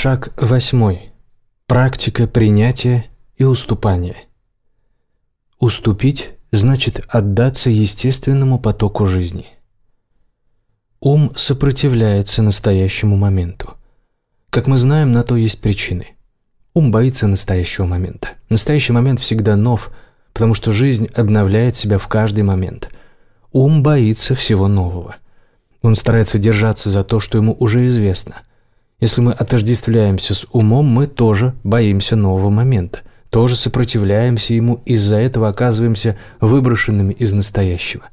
Шаг восьмой. Практика принятия и уступания. Уступить значит отдаться естественному потоку жизни. Ум сопротивляется настоящему моменту. Как мы знаем, на то есть причины. Ум боится настоящего момента. Настоящий момент всегда нов, потому что жизнь обновляет себя в каждый момент. Ум боится всего нового. Он старается держаться за то, что ему уже известно. Если мы отождествляемся с умом, мы тоже боимся нового момента, тоже сопротивляемся ему, из-за этого оказываемся выброшенными из настоящего.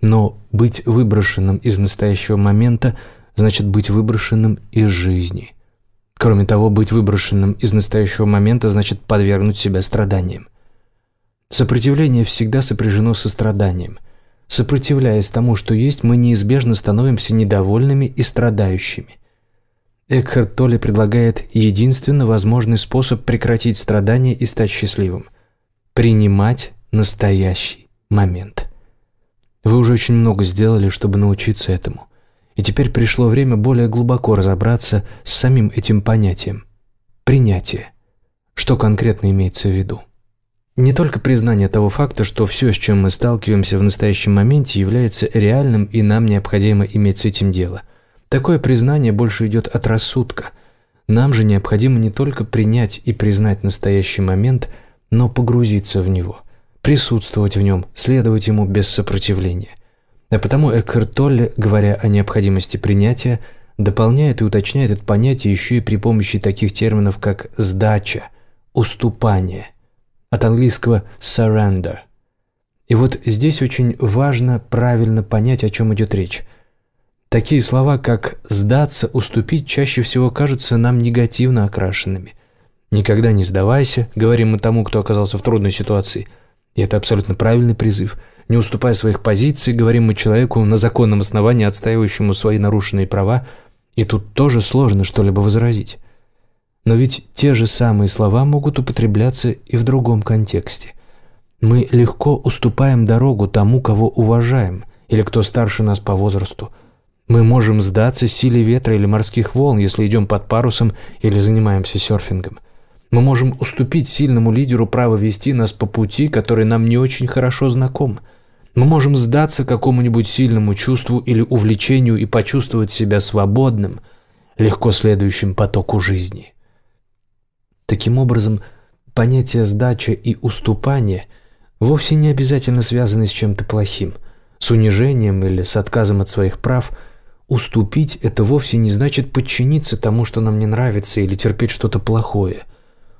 Но быть выброшенным из настоящего момента значит быть выброшенным из жизни – Кроме того, быть выброшенным из настоящего момента значит подвергнуть себя страданиям. Сопротивление всегда сопряжено со страданием. Сопротивляясь тому, что есть, мы неизбежно становимся недовольными и страдающими. Экхарт Толли предлагает единственно возможный способ прекратить страдания и стать счастливым – принимать настоящий момент. Вы уже очень много сделали, чтобы научиться этому. И теперь пришло время более глубоко разобраться с самим этим понятием – принятие. Что конкретно имеется в виду? Не только признание того факта, что все, с чем мы сталкиваемся в настоящем моменте, является реальным и нам необходимо иметь с этим дело. Такое признание больше идет от рассудка. Нам же необходимо не только принять и признать настоящий момент, но погрузиться в него, присутствовать в нем, следовать ему без сопротивления. А потому Экхарт Толле, говоря о необходимости принятия, дополняет и уточняет это понятие еще и при помощи таких терминов, как «сдача», «уступание», от английского «surrender». И вот здесь очень важно правильно понять, о чем идет речь. Такие слова, как «сдаться», «уступить» чаще всего кажутся нам негативно окрашенными. «Никогда не сдавайся», — говорим мы тому, кто оказался в трудной ситуации. И это абсолютно правильный призыв – не уступая своих позиций, говорим мы человеку на законном основании, отстаивающему свои нарушенные права, и тут тоже сложно что-либо возразить. Но ведь те же самые слова могут употребляться и в другом контексте. Мы легко уступаем дорогу тому, кого уважаем, или кто старше нас по возрасту. Мы можем сдаться силе ветра или морских волн, если идем под парусом или занимаемся серфингом. Мы можем уступить сильному лидеру право вести нас по пути, который нам не очень хорошо знаком – мы можем сдаться какому-нибудь сильному чувству или увлечению и почувствовать себя свободным, легко следующим потоку жизни. Таким образом, понятие сдача и уступания вовсе не обязательно связаны с чем-то плохим, с унижением или с отказом от своих прав. Уступить – это вовсе не значит подчиниться тому, что нам не нравится, или терпеть что-то плохое.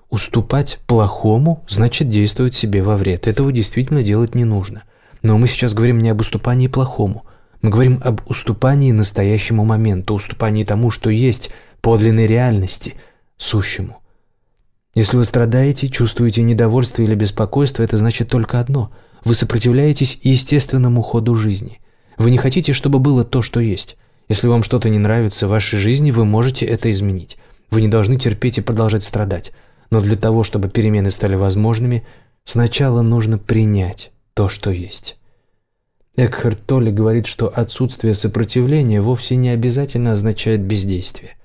Уступать плохому – значит действовать себе во вред. Этого действительно делать не нужно. Но мы сейчас говорим не об уступании плохому. Мы говорим об уступании настоящему моменту, уступании тому, что есть, подлинной реальности, сущему. Если вы страдаете, чувствуете недовольство или беспокойство, это значит только одно – вы сопротивляетесь естественному ходу жизни. Вы не хотите, чтобы было то, что есть. Если вам что-то не нравится в вашей жизни, вы можете это изменить. Вы не должны терпеть и продолжать страдать. Но для того, чтобы перемены стали возможными, сначала нужно принять то, что есть. Экхарт Толли говорит, что отсутствие сопротивления вовсе не обязательно означает бездействие.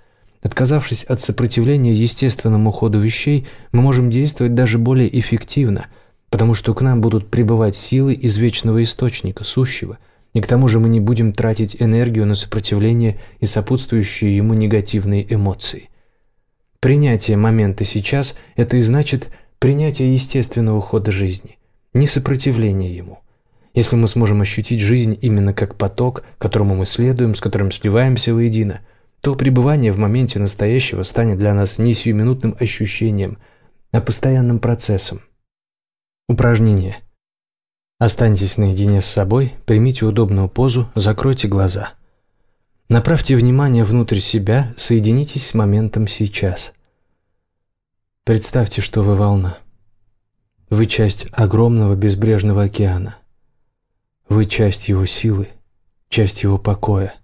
Отказавшись от сопротивления естественному ходу вещей, мы можем действовать даже более эффективно, потому что к нам будут прибывать силы из вечного источника, сущего, и к тому же мы не будем тратить энергию на сопротивление и сопутствующие ему негативные эмоции. Принятие момента сейчас – это и значит принятие естественного хода жизни – не сопротивление ему. Если мы сможем ощутить жизнь именно как поток, которому мы следуем, с которым сливаемся воедино, то пребывание в моменте настоящего станет для нас не сиюминутным ощущением, а постоянным процессом. Упражнение. Останьтесь наедине с собой, примите удобную позу, закройте глаза. Направьте внимание внутрь себя, соединитесь с моментом сейчас. Представьте, что вы волна. Вы часть огромного безбрежного океана. Вы часть его силы, часть его покоя.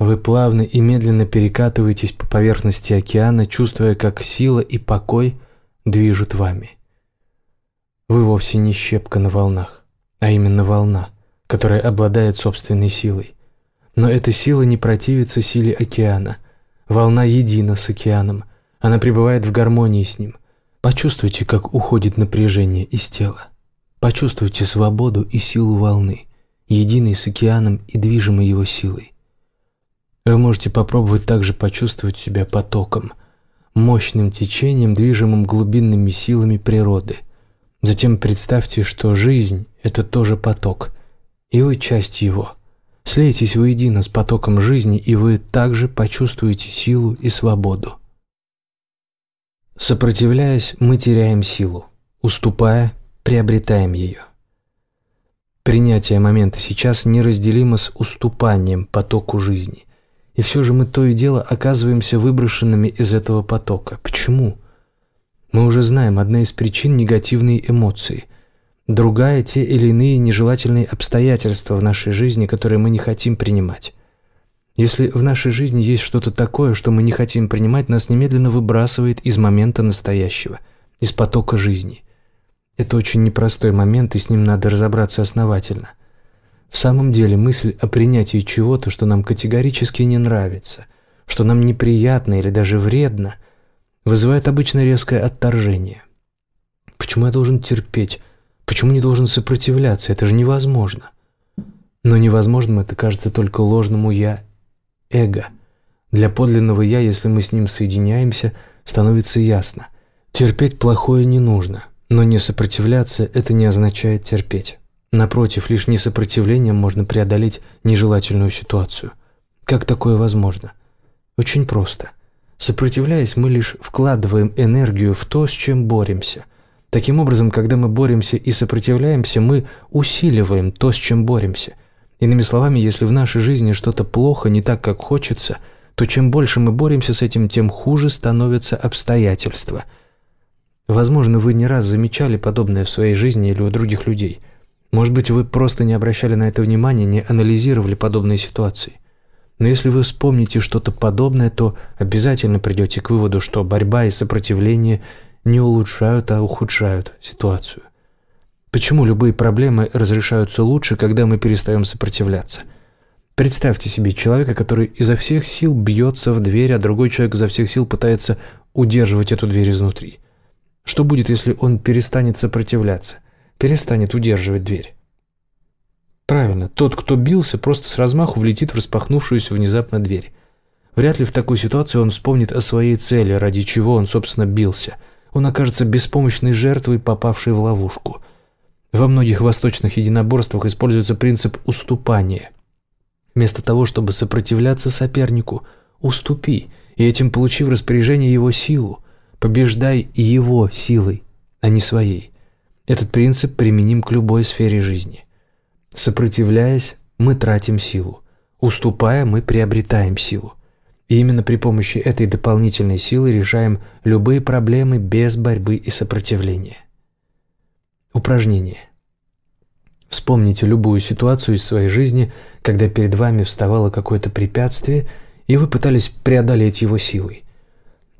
Вы плавно и медленно перекатываетесь по поверхности океана, чувствуя, как сила и покой движут вами. Вы вовсе не щепка на волнах, а именно волна, которая обладает собственной силой. Но эта сила не противится силе океана. Волна едина с океаном, она пребывает в гармонии с ним. Почувствуйте, как уходит напряжение из тела. Почувствуйте свободу и силу волны, единой с океаном и движимой его силой. Вы можете попробовать также почувствовать себя потоком, мощным течением, движимым глубинными силами природы. Затем представьте, что жизнь – это тоже поток, и вы часть его. Слейтесь воедино с потоком жизни, и вы также почувствуете силу и свободу. Сопротивляясь, мы теряем силу. Уступая, приобретаем ее. Принятие момента сейчас неразделимо с уступанием потоку жизни. И все же мы то и дело оказываемся выброшенными из этого потока. Почему? Мы уже знаем, одна из причин – негативные эмоции. Другая – те или иные нежелательные обстоятельства в нашей жизни, которые мы не хотим принимать. Если в нашей жизни есть что-то такое, что мы не хотим принимать, нас немедленно выбрасывает из момента настоящего, из потока жизни. Это очень непростой момент, и с ним надо разобраться основательно. В самом деле мысль о принятии чего-то, что нам категорически не нравится, что нам неприятно или даже вредно, вызывает обычно резкое отторжение. Почему я должен терпеть? Почему не должен сопротивляться? Это же невозможно. Но невозможным это кажется только ложному «я» эго. Для подлинного «я», если мы с ним соединяемся, становится ясно. Терпеть плохое не нужно, но не сопротивляться – это не означает терпеть. Напротив, лишь несопротивлением можно преодолеть нежелательную ситуацию. Как такое возможно? Очень просто. Сопротивляясь, мы лишь вкладываем энергию в то, с чем боремся. Таким образом, когда мы боремся и сопротивляемся, мы усиливаем то, с чем боремся. Иными словами, если в нашей жизни что-то плохо, не так, как хочется, то чем больше мы боремся с этим, тем хуже становятся обстоятельства. Возможно, вы не раз замечали подобное в своей жизни или у других людей. Может быть, вы просто не обращали на это внимания, не анализировали подобные ситуации. Но если вы вспомните что-то подобное, то обязательно придете к выводу, что борьба и сопротивление не улучшают, а ухудшают ситуацию. Почему любые проблемы разрешаются лучше, когда мы перестаем сопротивляться? Представьте себе человека, который изо всех сил бьется в дверь, а другой человек изо всех сил пытается удерживать эту дверь изнутри. Что будет, если он перестанет сопротивляться, перестанет удерживать дверь? Правильно, тот, кто бился, просто с размаху влетит в распахнувшуюся внезапно дверь. Вряд ли в такой ситуации он вспомнит о своей цели, ради чего он, собственно, бился. Он окажется беспомощной жертвой, попавшей в ловушку – во многих восточных единоборствах используется принцип уступания. Вместо того, чтобы сопротивляться сопернику, уступи, и этим получи в распоряжение его силу. Побеждай его силой, а не своей. Этот принцип применим к любой сфере жизни. Сопротивляясь, мы тратим силу. Уступая, мы приобретаем силу. И именно при помощи этой дополнительной силы решаем любые проблемы без борьбы и сопротивления. Упражнение. Вспомните любую ситуацию из своей жизни, когда перед вами вставало какое-то препятствие, и вы пытались преодолеть его силой.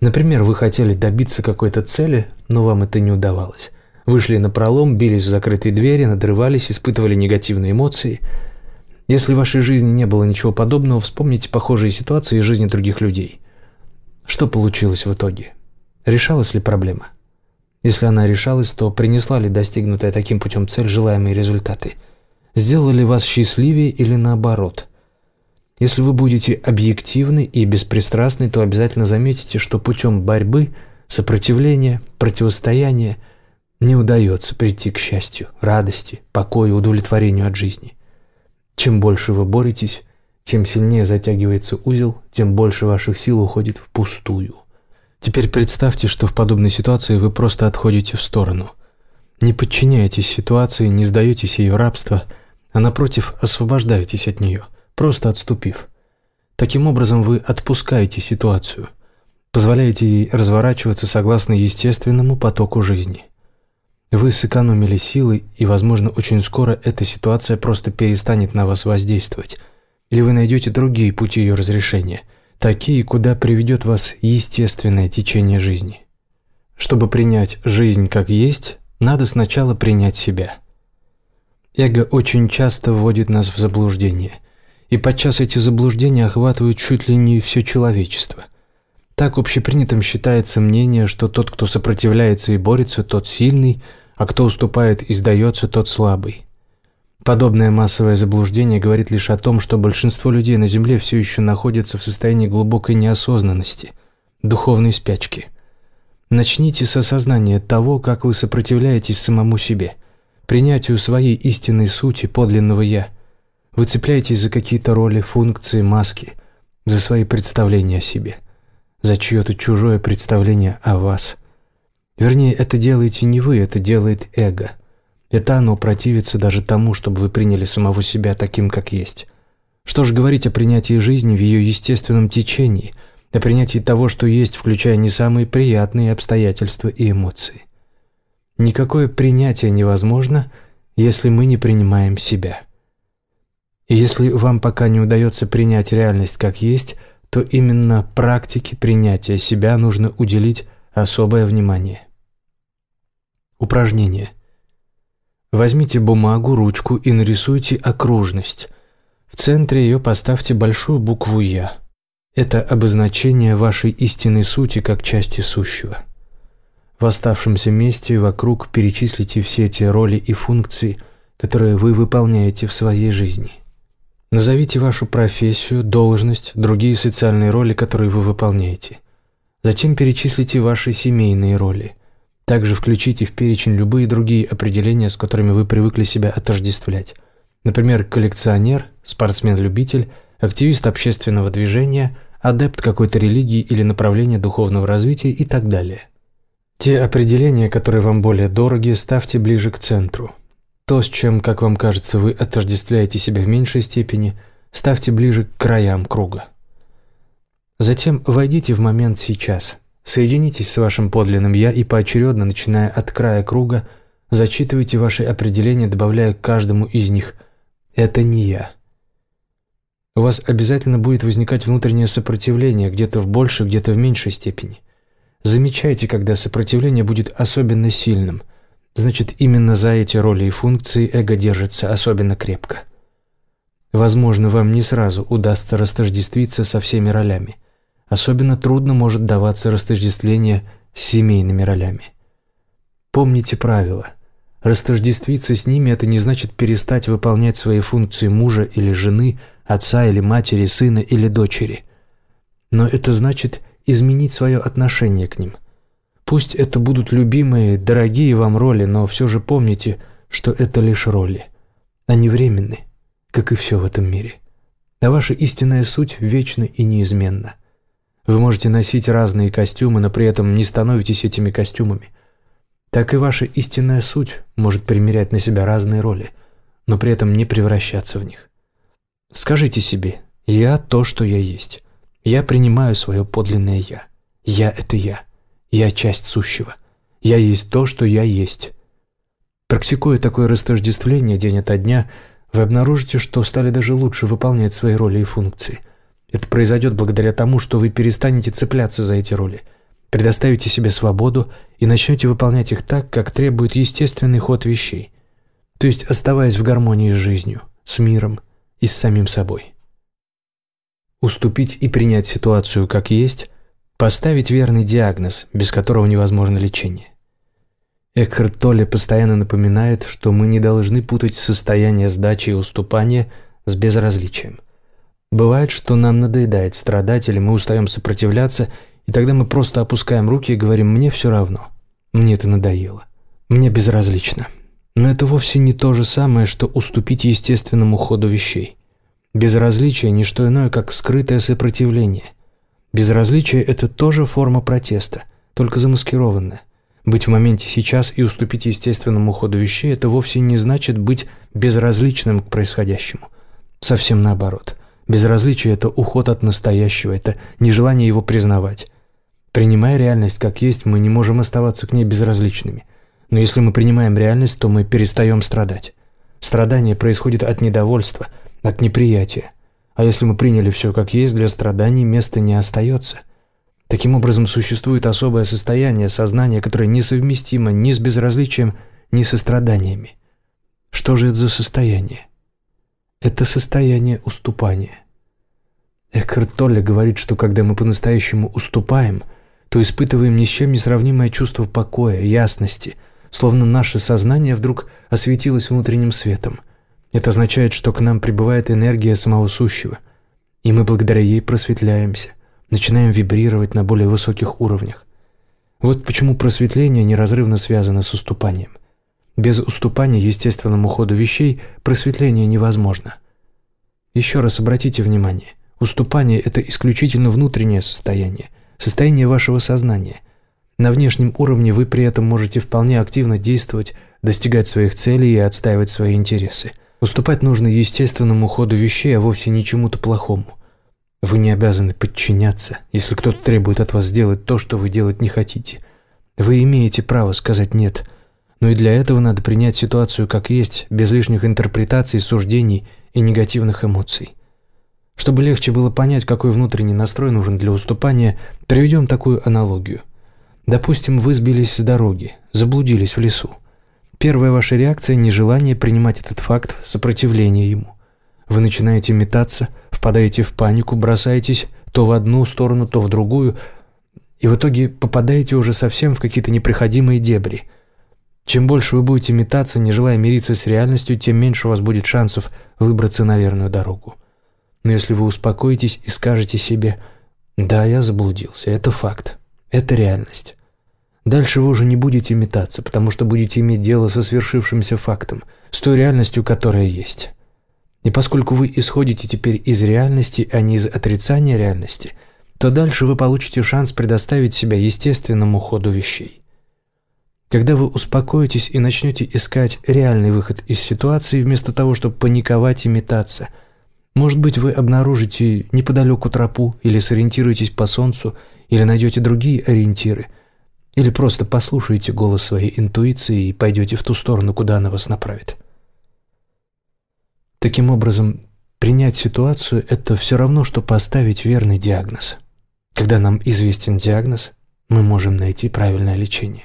Например, вы хотели добиться какой-то цели, но вам это не удавалось. Вышли на пролом, бились в закрытые двери, надрывались, испытывали негативные эмоции. Если в вашей жизни не было ничего подобного, вспомните похожие ситуации из жизни других людей. Что получилось в итоге? Решалась ли проблема? Если она решалась, то принесла ли достигнутая таким путем цель желаемые результаты? Сделала ли вас счастливее или наоборот? Если вы будете объективны и беспристрастны, то обязательно заметите, что путем борьбы, сопротивления, противостояния не удается прийти к счастью, радости, покою, удовлетворению от жизни. Чем больше вы боретесь, тем сильнее затягивается узел, тем больше ваших сил уходит впустую. Теперь представьте, что в подобной ситуации вы просто отходите в сторону. Не подчиняетесь ситуации, не сдаетесь ее рабство, а напротив освобождаетесь от нее, просто отступив. Таким образом вы отпускаете ситуацию, позволяете ей разворачиваться согласно естественному потоку жизни. Вы сэкономили силы, и, возможно, очень скоро эта ситуация просто перестанет на вас воздействовать, или вы найдете другие пути ее разрешения – такие, куда приведет вас естественное течение жизни. Чтобы принять жизнь как есть, надо сначала принять себя. Эго очень часто вводит нас в заблуждение, и подчас эти заблуждения охватывают чуть ли не все человечество. Так общепринятым считается мнение, что тот, кто сопротивляется и борется, тот сильный, а кто уступает и сдается, тот слабый. Подобное массовое заблуждение говорит лишь о том, что большинство людей на Земле все еще находятся в состоянии глубокой неосознанности, духовной спячки. Начните с осознания того, как вы сопротивляетесь самому себе, принятию своей истинной сути, подлинного «я». Вы цепляетесь за какие-то роли, функции, маски, за свои представления о себе, за чье-то чужое представление о вас. Вернее, это делаете не вы, это делает эго – это оно противится даже тому, чтобы вы приняли самого себя таким, как есть. Что же говорить о принятии жизни в ее естественном течении, о принятии того, что есть, включая не самые приятные обстоятельства и эмоции. Никакое принятие невозможно, если мы не принимаем себя. И если вам пока не удается принять реальность как есть, то именно практике принятия себя нужно уделить особое внимание. Упражнение – Возьмите бумагу, ручку и нарисуйте окружность. В центре ее поставьте большую букву «Я». Это обозначение вашей истинной сути как части сущего. В оставшемся месте вокруг перечислите все те роли и функции, которые вы выполняете в своей жизни. Назовите вашу профессию, должность, другие социальные роли, которые вы выполняете. Затем перечислите ваши семейные роли – также включите в перечень любые другие определения, с которыми вы привыкли себя отождествлять. Например, коллекционер, спортсмен-любитель, активист общественного движения, адепт какой-то религии или направления духовного развития и так далее. Те определения, которые вам более дороги, ставьте ближе к центру. То, с чем, как вам кажется, вы отождествляете себя в меньшей степени, ставьте ближе к краям круга. Затем войдите в момент сейчас – Соединитесь с вашим подлинным «я» и поочередно, начиная от края круга, зачитывайте ваши определения, добавляя к каждому из них «это не я». У вас обязательно будет возникать внутреннее сопротивление, где-то в большей, где-то в меньшей степени. Замечайте, когда сопротивление будет особенно сильным. Значит, именно за эти роли и функции эго держится особенно крепко. Возможно, вам не сразу удастся растождествиться со всеми ролями – Особенно трудно может даваться растождествление с семейными ролями. Помните правило. Растождествиться с ними – это не значит перестать выполнять свои функции мужа или жены, отца или матери, сына или дочери. Но это значит изменить свое отношение к ним. Пусть это будут любимые, дорогие вам роли, но все же помните, что это лишь роли. Они временны, как и все в этом мире. А ваша истинная суть вечна и неизменна. Вы можете носить разные костюмы, но при этом не становитесь этими костюмами. Так и ваша истинная суть может примерять на себя разные роли, но при этом не превращаться в них. Скажите себе «Я то, что я есть». Я принимаю свое подлинное «Я». Я – это я. Я – часть сущего. Я есть то, что я есть. Практикуя такое растождествление день ото дня, вы обнаружите, что стали даже лучше выполнять свои роли и функции – это произойдет благодаря тому, что вы перестанете цепляться за эти роли, предоставите себе свободу и начнете выполнять их так, как требует естественный ход вещей, то есть оставаясь в гармонии с жизнью, с миром и с самим собой. Уступить и принять ситуацию как есть, поставить верный диагноз, без которого невозможно лечение. Экхарт Толле постоянно напоминает, что мы не должны путать состояние сдачи и уступания с безразличием – Бывает, что нам надоедает страдать или мы устаем сопротивляться, и тогда мы просто опускаем руки и говорим «мне все равно». Мне это надоело. Мне безразлично. Но это вовсе не то же самое, что уступить естественному ходу вещей. Безразличие – не что иное, как скрытое сопротивление. Безразличие – это тоже форма протеста, только замаскированная. Быть в моменте сейчас и уступить естественному ходу вещей – это вовсе не значит быть безразличным к происходящему. Совсем наоборот. Безразличие – это уход от настоящего, это нежелание его признавать. Принимая реальность как есть, мы не можем оставаться к ней безразличными. Но если мы принимаем реальность, то мы перестаем страдать. Страдание происходит от недовольства, от неприятия. А если мы приняли все как есть, для страданий места не остается. Таким образом, существует особое состояние сознания, которое несовместимо ни с безразличием, ни со страданиями. Что же это за состояние? Это состояние уступания. Экхарт Толле говорит, что когда мы по-настоящему уступаем, то испытываем ни с чем не сравнимое чувство покоя, ясности, словно наше сознание вдруг осветилось внутренним светом. Это означает, что к нам прибывает энергия самого сущего, и мы благодаря ей просветляемся, начинаем вибрировать на более высоких уровнях. Вот почему просветление неразрывно связано с уступанием. Без уступания естественному ходу вещей просветление невозможно. Еще раз обратите внимание, Уступание – это исключительно внутреннее состояние, состояние вашего сознания. На внешнем уровне вы при этом можете вполне активно действовать, достигать своих целей и отстаивать свои интересы. Уступать нужно естественному ходу вещей, а вовсе не чему-то плохому. Вы не обязаны подчиняться, если кто-то требует от вас сделать то, что вы делать не хотите. Вы имеете право сказать «нет», но и для этого надо принять ситуацию как есть, без лишних интерпретаций, суждений и негативных эмоций. Чтобы легче было понять, какой внутренний настрой нужен для уступания, приведем такую аналогию. Допустим, вы сбились с дороги, заблудились в лесу. Первая ваша реакция – нежелание принимать этот факт, сопротивление ему. Вы начинаете метаться, впадаете в панику, бросаетесь то в одну сторону, то в другую, и в итоге попадаете уже совсем в какие-то неприходимые дебри. Чем больше вы будете метаться, не желая мириться с реальностью, тем меньше у вас будет шансов выбраться на верную дорогу. Но если вы успокоитесь и скажете себе «Да, я заблудился, это факт, это реальность», дальше вы уже не будете метаться, потому что будете иметь дело со свершившимся фактом, с той реальностью, которая есть. И поскольку вы исходите теперь из реальности, а не из отрицания реальности, то дальше вы получите шанс предоставить себя естественному ходу вещей. Когда вы успокоитесь и начнете искать реальный выход из ситуации, вместо того, чтобы паниковать и метаться – может быть, вы обнаружите неподалеку тропу, или сориентируетесь по солнцу, или найдете другие ориентиры, или просто послушаете голос своей интуиции и пойдете в ту сторону, куда она вас направит. Таким образом, принять ситуацию – это все равно, что поставить верный диагноз. Когда нам известен диагноз, мы можем найти правильное лечение.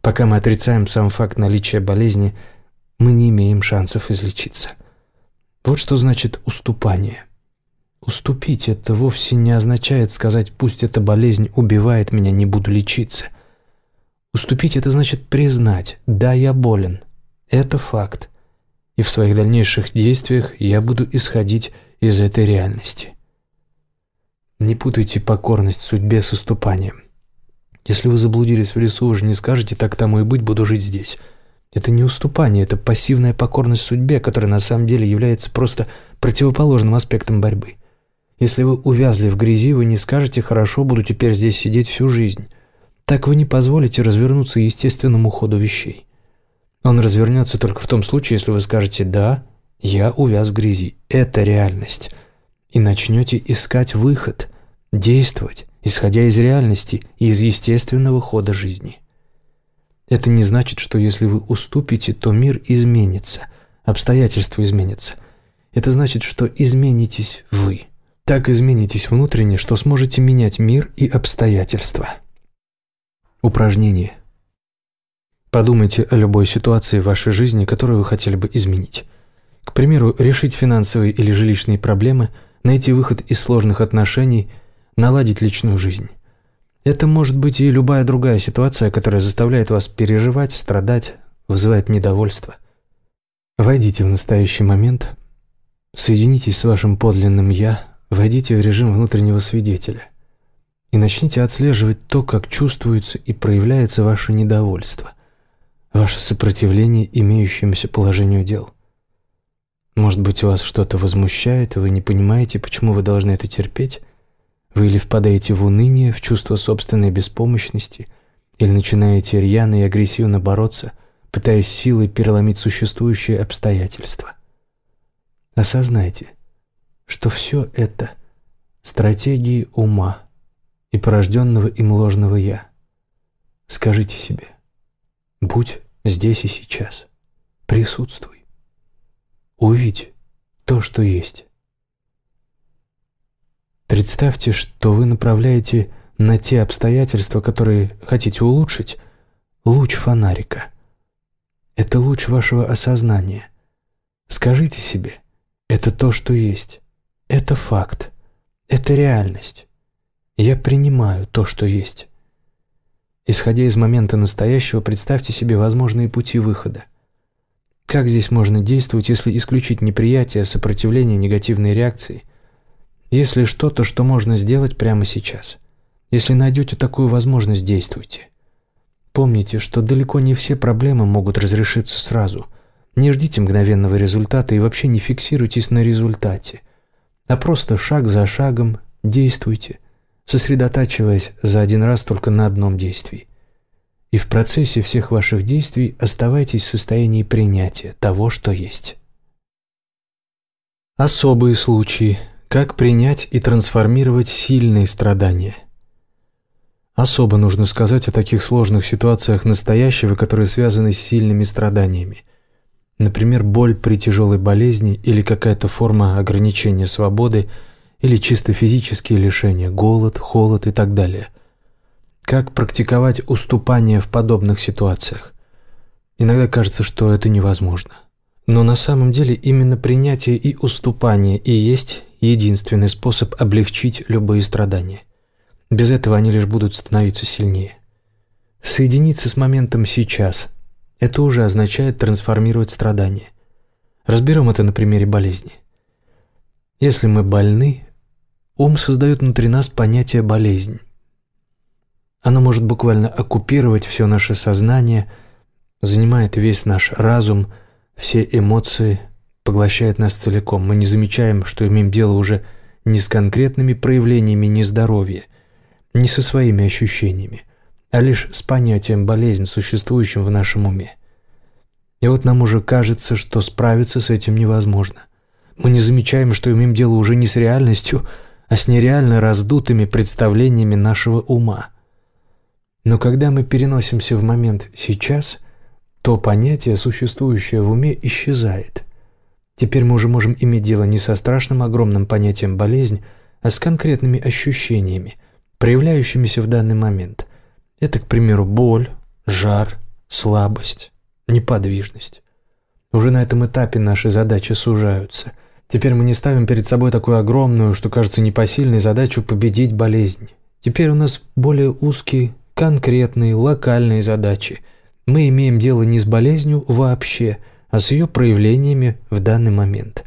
Пока мы отрицаем сам факт наличия болезни, мы не имеем шансов излечиться. Вот что значит уступание. Уступить – это вовсе не означает сказать «пусть эта болезнь убивает меня, не буду лечиться». Уступить – это значит признать «да, я болен». Это факт. И в своих дальнейших действиях я буду исходить из этой реальности. Не путайте покорность судьбе с уступанием. Если вы заблудились в лесу, вы же не скажете «так тому и быть, буду жить здесь». Это не уступание, это пассивная покорность судьбе, которая на самом деле является просто противоположным аспектом борьбы. Если вы увязли в грязи, вы не скажете «хорошо, буду теперь здесь сидеть всю жизнь». Так вы не позволите развернуться естественному ходу вещей. Он развернется только в том случае, если вы скажете «да, я увяз в грязи, это реальность» и начнете искать выход, действовать, исходя из реальности и из естественного хода жизни. Это не значит, что если вы уступите, то мир изменится, обстоятельства изменятся. Это значит, что изменитесь вы. Так изменитесь внутренне, что сможете менять мир и обстоятельства. Упражнение. Подумайте о любой ситуации в вашей жизни, которую вы хотели бы изменить. К примеру, решить финансовые или жилищные проблемы, найти выход из сложных отношений, наладить личную жизнь. Это может быть и любая другая ситуация, которая заставляет вас переживать, страдать, вызывает недовольство. Войдите в настоящий момент, соединитесь с вашим подлинным «я», войдите в режим внутреннего свидетеля и начните отслеживать то, как чувствуется и проявляется ваше недовольство, ваше сопротивление имеющемуся положению дел. Может быть, вас что-то возмущает, и вы не понимаете, почему вы должны это терпеть, вы или впадаете в уныние, в чувство собственной беспомощности, или начинаете рьяно и агрессивно бороться, пытаясь силой переломить существующие обстоятельства. Осознайте, что все это – стратегии ума и порожденного им ложного «я». Скажите себе «Будь здесь и сейчас, присутствуй, увидь то, что есть». Представьте, что вы направляете на те обстоятельства, которые хотите улучшить, луч фонарика. Это луч вашего осознания. Скажите себе, это то, что есть. Это факт. Это реальность. Я принимаю то, что есть. Исходя из момента настоящего, представьте себе возможные пути выхода. Как здесь можно действовать, если исключить неприятие, сопротивление, негативные реакции? Если что-то, что можно сделать прямо сейчас. Если найдете такую возможность, действуйте. Помните, что далеко не все проблемы могут разрешиться сразу. Не ждите мгновенного результата и вообще не фиксируйтесь на результате. А просто шаг за шагом действуйте, сосредотачиваясь за один раз только на одном действии. И в процессе всех ваших действий оставайтесь в состоянии принятия того, что есть. Особые случаи. Как принять и трансформировать сильные страдания – Особо нужно сказать о таких сложных ситуациях настоящего, которые связаны с сильными страданиями. Например, боль при тяжелой болезни или какая-то форма ограничения свободы или чисто физические лишения, голод, холод и так далее. Как практиковать уступание в подобных ситуациях? Иногда кажется, что это невозможно. Но на самом деле именно принятие и уступание и есть единственный способ облегчить любые страдания. Без этого они лишь будут становиться сильнее. Соединиться с моментом сейчас – это уже означает трансформировать страдания. Разберем это на примере болезни. Если мы больны, ум создает внутри нас понятие «болезнь». Оно может буквально оккупировать все наше сознание, занимает весь наш разум, все эмоции, поглощает нас целиком. Мы не замечаем, что имеем дело уже не с конкретными проявлениями нездоровья, не со своими ощущениями, а лишь с понятием болезнь, существующим в нашем уме. И вот нам уже кажется, что справиться с этим невозможно. Мы не замечаем, что имеем дело уже не с реальностью, а с нереально раздутыми представлениями нашего ума. Но когда мы переносимся в момент «сейчас», то понятие, существующее в уме, исчезает. Теперь мы уже можем иметь дело не со страшным огромным понятием «болезнь», а с конкретными ощущениями, проявляющимися в данный момент. Это, к примеру, боль, жар, слабость, неподвижность. Уже на этом этапе наши задачи сужаются. Теперь мы не ставим перед собой такую огромную, что кажется непосильной задачу победить болезнь. Теперь у нас более узкие, конкретные, локальные задачи. Мы имеем дело не с болезнью вообще, а с ее проявлениями в данный момент.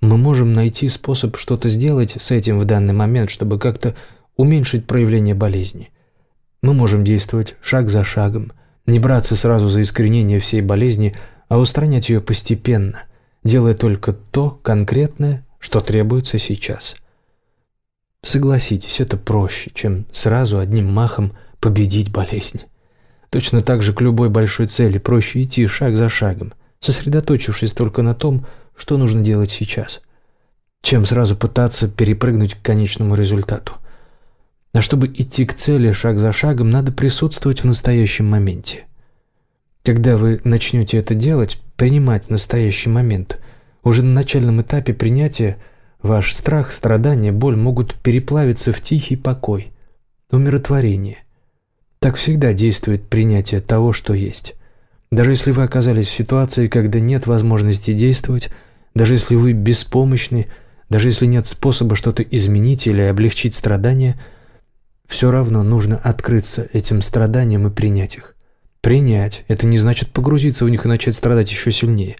Мы можем найти способ что-то сделать с этим в данный момент, чтобы как-то уменьшить проявление болезни. Мы можем действовать шаг за шагом, не браться сразу за искоренение всей болезни, а устранять ее постепенно, делая только то конкретное, что требуется сейчас. Согласитесь, это проще, чем сразу одним махом победить болезнь. Точно так же к любой большой цели проще идти шаг за шагом, сосредоточившись только на том, что нужно делать сейчас, чем сразу пытаться перепрыгнуть к конечному результату – а чтобы идти к цели шаг за шагом, надо присутствовать в настоящем моменте. Когда вы начнете это делать, принимать настоящий момент, уже на начальном этапе принятия ваш страх, страдания, боль могут переплавиться в тихий покой, умиротворение. Так всегда действует принятие того, что есть. Даже если вы оказались в ситуации, когда нет возможности действовать, даже если вы беспомощны, даже если нет способа что-то изменить или облегчить страдания – все равно нужно открыться этим страданиям и принять их. Принять – это не значит погрузиться в них и начать страдать еще сильнее.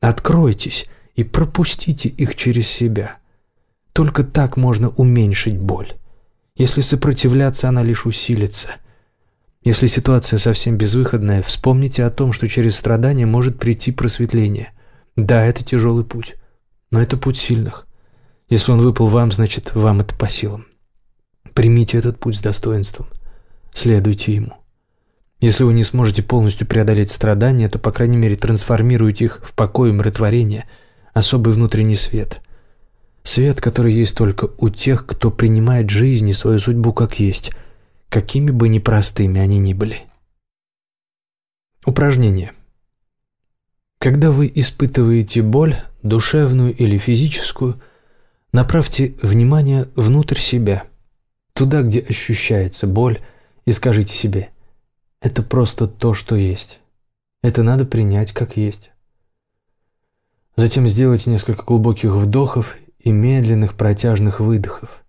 Откройтесь и пропустите их через себя. Только так можно уменьшить боль. Если сопротивляться, она лишь усилится. Если ситуация совсем безвыходная, вспомните о том, что через страдания может прийти просветление. Да, это тяжелый путь, но это путь сильных. Если он выпал вам, значит, вам это по силам. Примите этот путь с достоинством. Следуйте ему. Если вы не сможете полностью преодолеть страдания, то, по крайней мере, трансформируйте их в покой и миротворение, особый внутренний свет. Свет, который есть только у тех, кто принимает жизнь и свою судьбу как есть, какими бы непростыми они ни были. Упражнение. Когда вы испытываете боль, душевную или физическую, направьте внимание внутрь себя – туда, где ощущается боль, и скажите себе «это просто то, что есть». Это надо принять как есть. Затем сделайте несколько глубоких вдохов и медленных протяжных выдохов,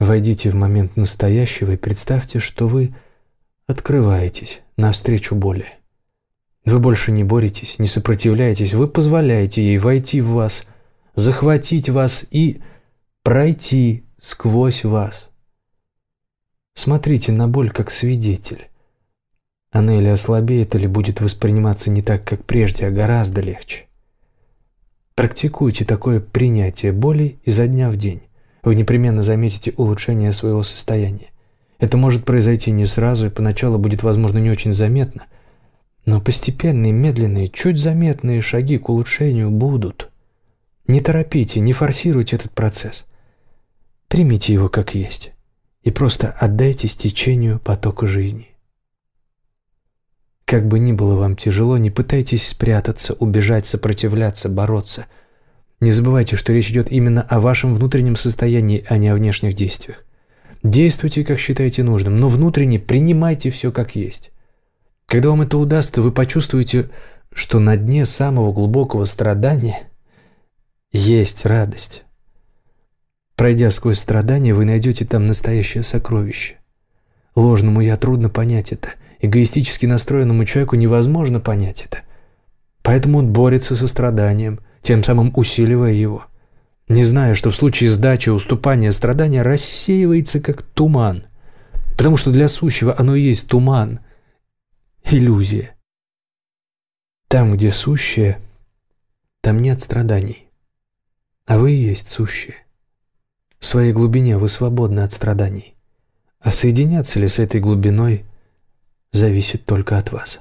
Войдите в момент настоящего и представьте, что вы открываетесь навстречу боли. Вы больше не боретесь, не сопротивляетесь, вы позволяете ей войти в вас, захватить вас и пройти сквозь вас. Смотрите на боль как свидетель. Она или ослабеет, или будет восприниматься не так, как прежде, а гораздо легче. Практикуйте такое принятие боли изо дня в день. Вы непременно заметите улучшение своего состояния. Это может произойти не сразу и поначалу будет, возможно, не очень заметно, но постепенные, медленные, чуть заметные шаги к улучшению будут. Не торопите, не форсируйте этот процесс. Примите его как есть и просто отдайтесь течению потока жизни. Как бы ни было вам тяжело, не пытайтесь спрятаться, убежать, сопротивляться, бороться. Не забывайте, что речь идет именно о вашем внутреннем состоянии, а не о внешних действиях. Действуйте, как считаете нужным, но внутренне принимайте все как есть. Когда вам это удастся, вы почувствуете, что на дне самого глубокого страдания есть радость. Пройдя сквозь страдания, вы найдете там настоящее сокровище. Ложному «я» трудно понять это. Эгоистически настроенному человеку невозможно понять это. Поэтому он борется со страданием, тем самым усиливая его. Не зная, что в случае сдачи, уступания, страдания рассеивается как туман. Потому что для сущего оно и есть туман, иллюзия. Там, где сущее, там нет страданий. А вы и есть сущее. В своей глубине вы свободны от страданий. А соединяться ли с этой глубиной зависит только от вас.